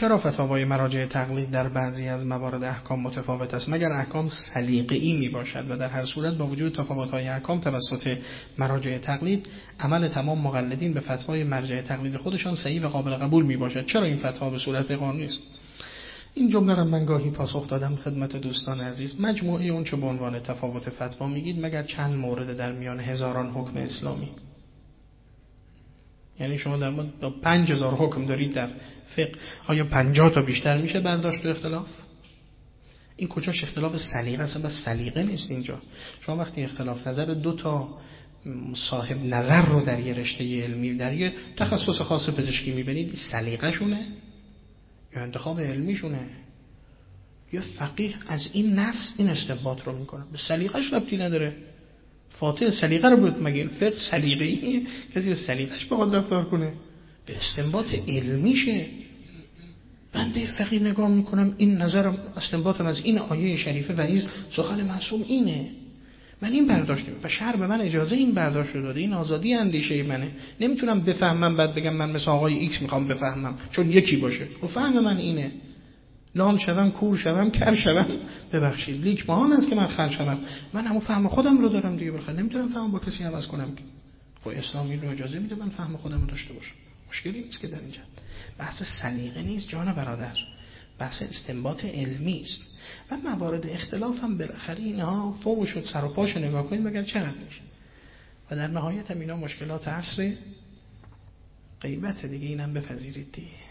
چرا فتاوای مراجع تقلید در بعضی از موارد احکام متفاوت است؟ مگر احکام سلیقه‌ای می باشد و در هر صورت با وجود تفاوت‌های احکام توسط مراجع تقلید عمل تمام مقلدین به فتوای مرجع تقلید خودشان صحیح و قابل قبول می باشد چرا این فتوا به صورت قانونی است این جمله را من گاهی پاسخ دادم خدمت دوستان عزیز. مجموعه اون چه به عنوان تفاوت فتوا میگید مگر چند مورد در میان هزاران حکم اسلامی؟ یعنی شما در مورد پنج هزار حکم دارید در فقه. آیا پنجاه تا بیشتر میشه برداشت و اختلاف؟ این کجاش اختلاف سلیقه است؟ بس سلیقه نیست اینجا. شما وقتی اختلاف نظر دو تا صاحب نظر رو در یه رشته علمی در یه تخصص خاص پزشکی می‌بینید سلیقه شونه؟ یا انتخاب علمیشونه یا فقیه از این نص این استنباط رو می‌کنه؟ به سلیقش ربطی نداره. فقه سلیقه‌ای بود مگه؟ فقه سلیقه‌ای؟ کسی به سلیقش بخواد رفتار کنه؟ به استنباط علمیشه. بنده فقیه نگاه می‌کنم این نظرم استنباطم از این آیه شریفه و این سخن معصوم اینه. من این برداشت و شرع به من اجازه این برداشت رو داده. این آزادی اندیشه منه. نمی‌تونم بفهمم بعد بگم من مثل آقای X می‌خوام بفهمم چون یکی باشه. و فهم من اینه. لال شوم کور شوم کر شوم. ببخشید لیک مهان است که من خر شوم من همون فهم خودم رو دارم دیگه بخیر نمی‌تونم فهم با کسی عوض کنم. که خب اسلامی رو اجازه میده من فهم خودم رو داشته باشم. مشکلی نیست که در اینجا. بحث سلیقه نیست جان برادر. بحث استنباط علمی است. و موارد اختلاف هم بالاخره اینها فوق شد سر و پاش نگاه کنید بگن چقدر میشه و در نهایت هم اینا مشکلات عصر غیبت دیگه اینم بپذیرید دیگه.